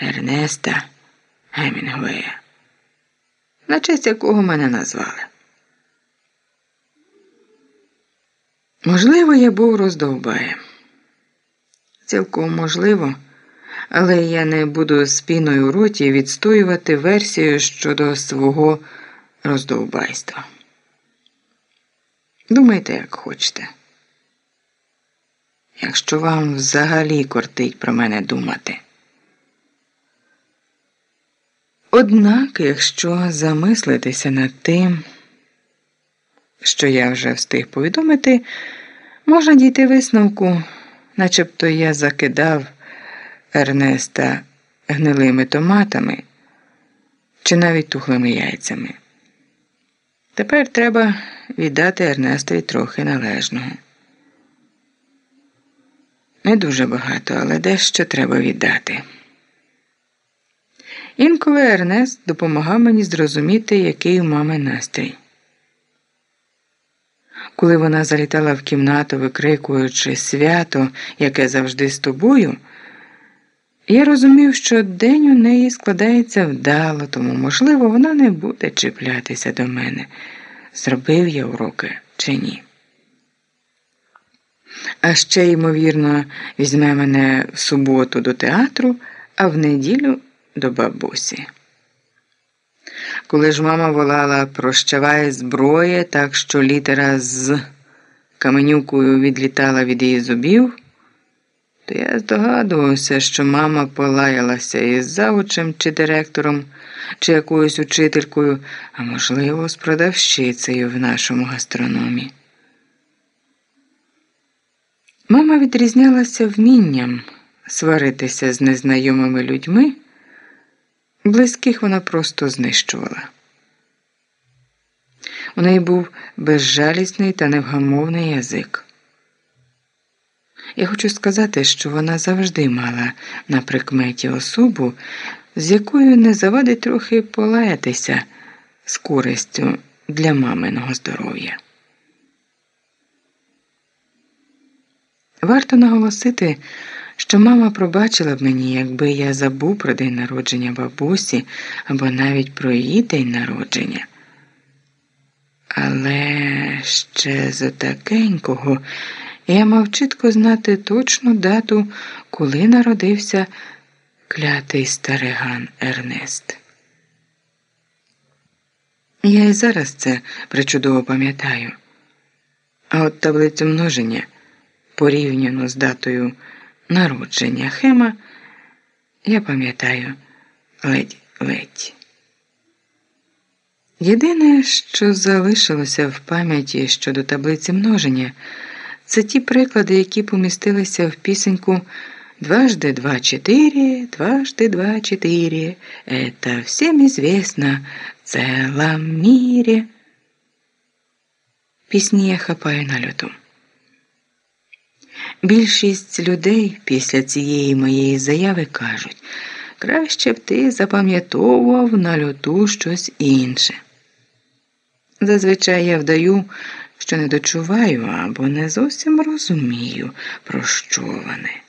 Ернеста Гемінгуея, на честь якого мене назвали. Можливо, я був роздовбаєм. Цілком можливо, але я не буду з у роті відстоювати версію щодо свого роздовбайства. Думайте, як хочете. Якщо вам взагалі кортить про мене думати. Однак, якщо замислитися над тим, що я вже встиг повідомити, можна дійти висновку, начебто я закидав Ернеста гнилими томатами чи навіть тухлими яйцями. Тепер треба віддати Ернестові трохи належного. Не дуже багато, але дещо треба віддати. Інколи Ернест допомагав мені зрозуміти, який у мами настрій. Коли вона залітала в кімнату, викрикуючи свято, яке завжди з тобою, я розумів, що день у неї складається вдало, тому, можливо, вона не буде чіплятися до мене, зробив я уроки чи ні. А ще, ймовірно, візьме мене в суботу до театру, а в неділю до бабусі. Коли ж мама волала прощавай зброє, так що літера з каменюкою відлітала від її зубів, то я здогадувався, що мама полаялася із завучем чи директором, чи якоюсь учителькою, а можливо, з продавщицею в нашому гастрономі. Мама відрізнялася вмінням сваритися з незнайомими людьми. Близьких вона просто знищувала. У неї був безжалісний та невгамовний язик. Я хочу сказати, що вона завжди мала на прикметі особу, з якою не завадить трохи полаятися з користю для маминого здоров'я. Варто наголосити, що мама пробачила б мені, якби я забув про день народження бабусі або навіть про її день народження. Але ще з отакенького я мав чітко знати точну дату, коли народився клятий стариган Ернест. Я і зараз це причудово пам'ятаю. А от таблицю множення порівняно з датою народження Хема, я пам'ятаю ледь-ледь. Єдине, що залишилося в пам'яті щодо таблиці множення, це ті приклади, які помістилися в пісеньку «Дважды два четыре, дважды два четыре, это всем известно в целом мире». Пісні я хапаю на люту. Більшість людей після цієї моєї заяви кажуть, краще б ти запам'ятовував на люту щось інше. Зазвичай я вдаю, що не дочуваю або не зовсім розумію, про що вони.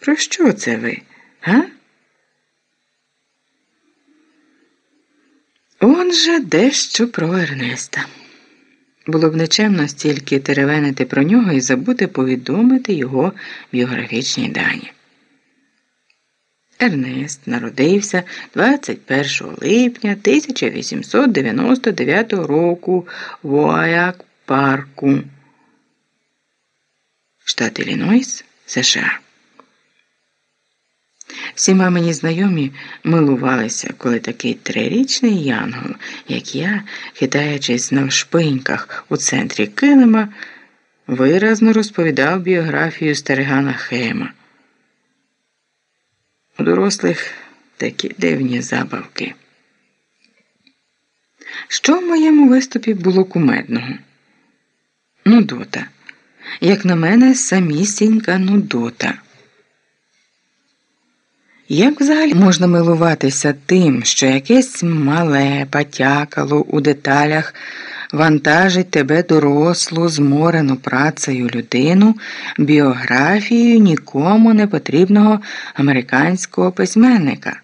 Про що це ви, га? Он же дещо про Ернеста. Було б нечемно стільки теревенити про нього і забути повідомити його біографічні дані. Ернест народився 21 липня 1899 року в Уаяк парку, штат Іллінойс, США. Всі мамині знайомі милувалися, коли такий трирічний янгол, як я, хитаючись на шпиньках у центрі килима, виразно розповідав біографію старигана Хема. У дорослих такі дивні забавки. Що в моєму виступі було кумедного? Нудота. Як на мене, самісінька нудота. Як взагалі можна милуватися тим, що якесь мале потякало у деталях вантажить тебе дорослу, зморену працею людину, біографією нікому не потрібного американського письменника.